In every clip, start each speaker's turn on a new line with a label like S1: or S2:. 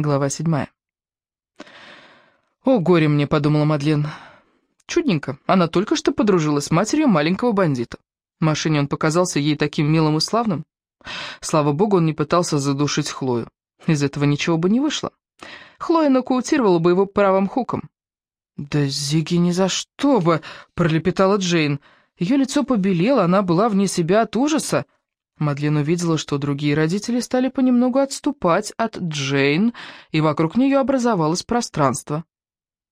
S1: Глава седьмая. «О, горе мне», — подумала Мадлен. Чудненько, она только что подружилась с матерью маленького бандита. В машине он показался ей таким милым и славным. Слава богу, он не пытался задушить Хлою. Из этого ничего бы не вышло. Хлоя нокаутировала бы его правым хуком. «Да Зиги ни за что бы!» — пролепетала Джейн. Ее лицо побелело, она была вне себя от ужаса. Мадлен увидела, что другие родители стали понемногу отступать от Джейн, и вокруг нее образовалось пространство.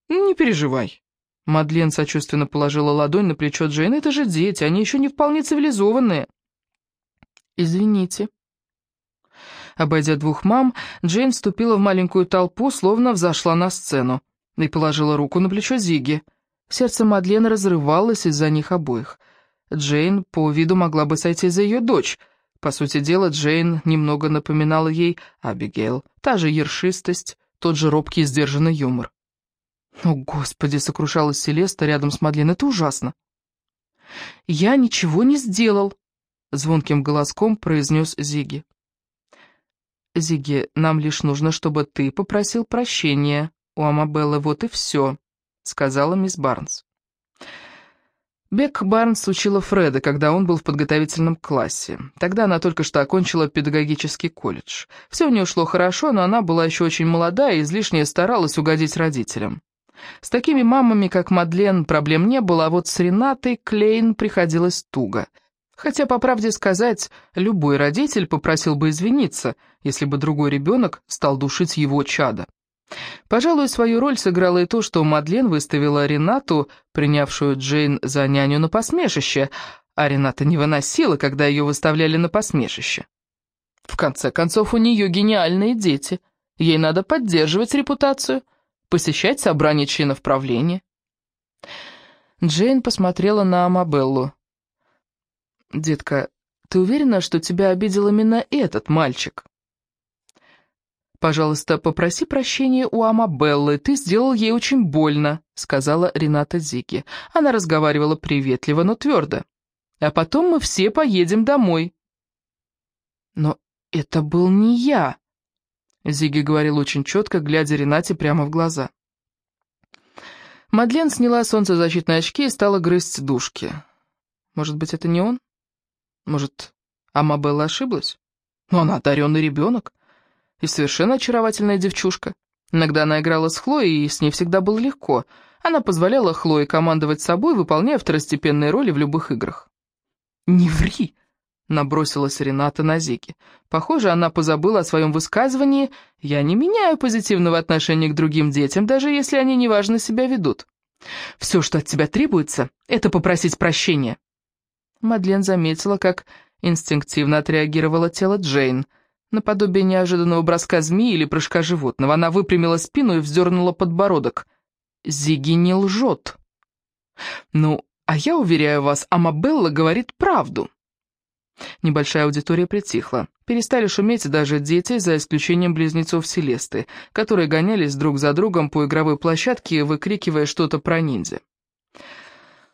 S1: «Не переживай». Мадлен сочувственно положила ладонь на плечо Джейн. «Это же дети, они еще не вполне цивилизованные». «Извините». Обойдя двух мам, Джейн вступила в маленькую толпу, словно взошла на сцену, и положила руку на плечо Зиги. Сердце Мадлен разрывалось из-за них обоих. Джейн по виду могла бы сойти за ее дочь — по сути дела, Джейн немного напоминала ей Абигейл. Та же ершистость, тот же робкий и сдержанный юмор. «О, Господи!» — сокрушалась Селеста рядом с Мадлен. «Это ужасно!» «Я ничего не сделал!» — звонким голоском произнес Зиги. «Зиги, нам лишь нужно, чтобы ты попросил прощения у Амабеллы, вот и все», — сказала мисс Барнс. Бек Барнс учила Фреда, когда он был в подготовительном классе. Тогда она только что окончила педагогический колледж. Все у нее шло хорошо, но она была еще очень молода и излишне старалась угодить родителям. С такими мамами, как Мадлен, проблем не было, а вот с Ренатой Клейн приходилось туго. Хотя, по правде сказать, любой родитель попросил бы извиниться, если бы другой ребенок стал душить его чада. Пожалуй, свою роль сыграло и то, что Мадлен выставила Ренату, принявшую Джейн за няню на посмешище, а Рената не выносила, когда ее выставляли на посмешище. В конце концов, у нее гениальные дети. Ей надо поддерживать репутацию, посещать собрания членов правления. Джейн посмотрела на Амабеллу. «Детка, ты уверена, что тебя обидел именно этот мальчик?» «Пожалуйста, попроси прощения у Амабеллы, ты сделал ей очень больно», — сказала Рената Зиги. Она разговаривала приветливо, но твердо. «А потом мы все поедем домой». «Но это был не я», — Зиги говорил очень четко, глядя Ренате прямо в глаза. Мадлен сняла солнцезащитные очки и стала грызть дужки. «Может быть, это не он? Может, Амабелла ошиблась? Но она одаренный ребенок» и совершенно очаровательная девчушка. Иногда она играла с Хлоей, и с ней всегда было легко. Она позволяла Хлое командовать собой, выполняя второстепенные роли в любых играх. «Не ври!» — набросилась Рената на Зиги. Похоже, она позабыла о своем высказывании «Я не меняю позитивного отношения к другим детям, даже если они неважно себя ведут. Все, что от тебя требуется, это попросить прощения». Мадлен заметила, как инстинктивно отреагировало тело Джейн — Наподобие неожиданного броска змеи или прыжка животного. Она выпрямила спину и вздернула подбородок. Зиги не лжет. Ну, а я уверяю вас, Амабелла говорит правду. Небольшая аудитория притихла. Перестали шуметь даже дети, за исключением близнецов Селесты, которые гонялись друг за другом по игровой площадке, выкрикивая что-то про ниндзя.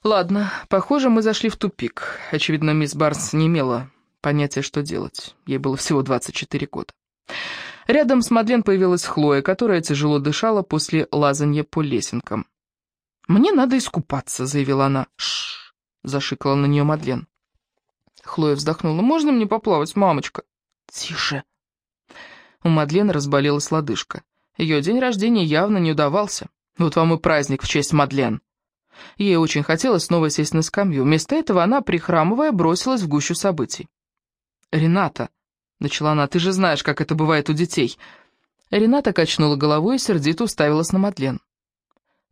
S1: Ладно, похоже, мы зашли в тупик. Очевидно, мисс Барнс не имела понятия, что делать. Ей было всего 24 года. Рядом с Мадлен появилась Хлоя, которая тяжело дышала после лазанья по лесенкам. «Мне надо искупаться», — заявила она. «Шш!» — зашикала на нее Мадлен. Хлоя вздохнула. «Можно мне поплавать, мамочка?» «Тише!» У Мадлен разболелась лодыжка. Ее день рождения явно не удавался. Вот вам и праздник в честь Мадлен. Ей очень хотелось снова сесть на скамью. Вместо этого она, прихрамывая, бросилась в гущу событий. «Рената», — начала она, — «ты же знаешь, как это бывает у детей». Рената качнула головой и сердито уставилась на Мадлен.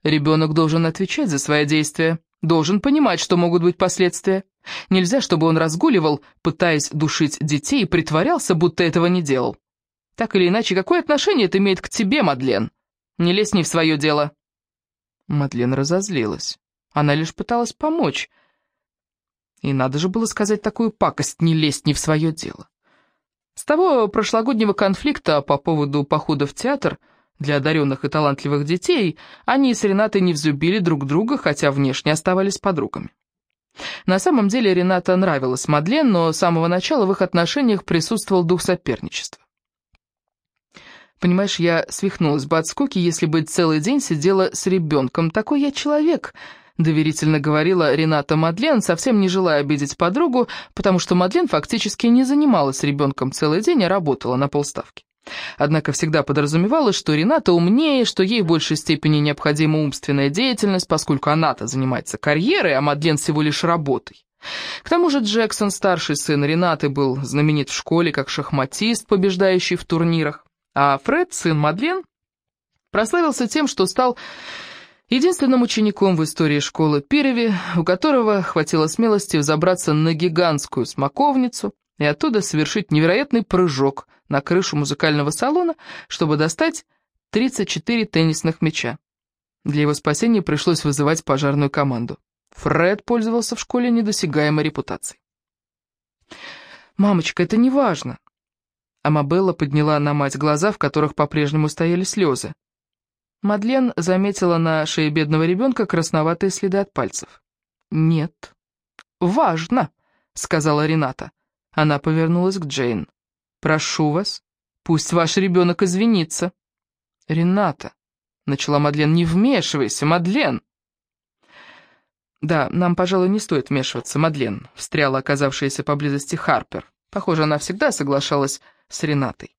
S1: «Ребенок должен отвечать за свои действия, должен понимать, что могут быть последствия. Нельзя, чтобы он разгуливал, пытаясь душить детей, и притворялся, будто этого не делал. Так или иначе, какое отношение это имеет к тебе, Мадлен? Не лезь не в свое дело». Мадлен разозлилась. Она лишь пыталась помочь, и надо же было сказать такую пакость, не лезть не в свое дело. С того прошлогоднего конфликта по поводу похода в театр для одаренных и талантливых детей они с Ренатой не взлюбили друг друга, хотя внешне оставались подругами. На самом деле Рената нравилась Мадлен, но с самого начала в их отношениях присутствовал дух соперничества. Понимаешь, я свихнулась бы от скуки, если бы целый день сидела с ребенком. Такой я человек, доверительно говорила Рената Мадлен, совсем не желая обидеть подругу, потому что Мадлен фактически не занималась ребенком целый день, а работала на полставки. Однако всегда подразумевалось, что Рената умнее, что ей в большей степени необходима умственная деятельность, поскольку она-то занимается карьерой, а Мадлен всего лишь работой. К тому же Джексон, старший сын Ренаты, был знаменит в школе как шахматист, побеждающий в турнирах, а Фред, сын Мадлен, прославился тем, что стал единственным учеником в истории школы Пиреви, у которого хватило смелости взобраться на гигантскую смоковницу и оттуда совершить невероятный прыжок на крышу музыкального салона, чтобы достать 34 теннисных мяча. Для его спасения пришлось вызывать пожарную команду. Фред пользовался в школе недосягаемой репутацией. «Мамочка, это не важно!» Амабелла подняла на мать глаза, в которых по-прежнему стояли слезы. Мадлен заметила на шее бедного ребенка красноватые следы от пальцев. «Нет, важно», — сказала Рената. Она повернулась к Джейн. «Прошу вас, пусть ваш ребенок извинится». «Рената», — начала Мадлен, — «не вмешивайся, Мадлен». «Да, нам, пожалуй, не стоит вмешиваться, Мадлен», — встряла оказавшаяся поблизости Харпер. Похоже, она всегда соглашалась с Ренатой.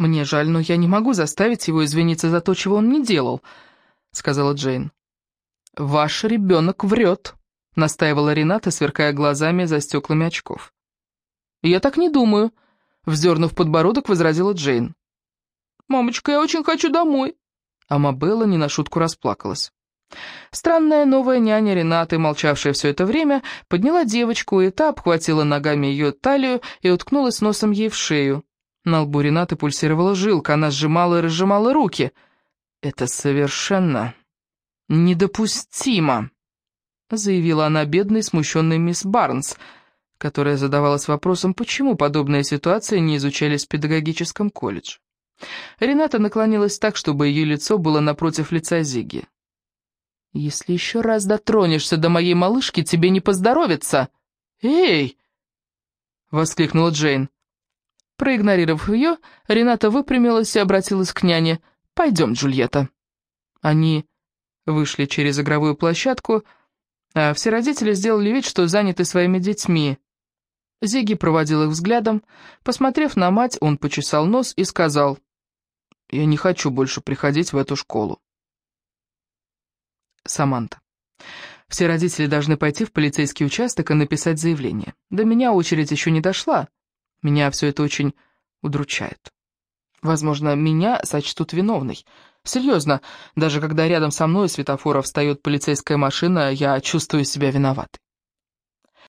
S1: «Мне жаль, но я не могу заставить его извиниться за то, чего он не делал», — сказала Джейн. «Ваш ребенок врет», — настаивала Рената, сверкая глазами за стеклами очков. «Я так не думаю», — вздернув подбородок, возразила Джейн. «Мамочка, я очень хочу домой». А Мабелла не на шутку расплакалась. Странная новая няня Ренаты, молчавшая все это время, подняла девочку, и та обхватила ногами ее талию и уткнулась носом ей в шею. На лбу Ренаты пульсировала жилка, она сжимала и разжимала руки. «Это совершенно недопустимо», — заявила она бедной, смущенной мисс Барнс, которая задавалась вопросом, почему подобные ситуации не изучались в педагогическом колледже. Рената наклонилась так, чтобы ее лицо было напротив лица Зиги. «Если еще раз дотронешься до моей малышки, тебе не поздоровится!» «Эй!» — воскликнула Джейн. Проигнорировав ее, Рената выпрямилась и обратилась к няне. «Пойдем, Джульетта». Они вышли через игровую площадку, а все родители сделали вид, что заняты своими детьми. Зиги проводил их взглядом. Посмотрев на мать, он почесал нос и сказал, «Я не хочу больше приходить в эту школу». Саманта. Все родители должны пойти в полицейский участок и написать заявление. До меня очередь еще не дошла. Меня все это очень удручает. Возможно, меня сочтут виновной. Серьезно, даже когда рядом со мной светофора встает полицейская машина, я чувствую себя виноватой.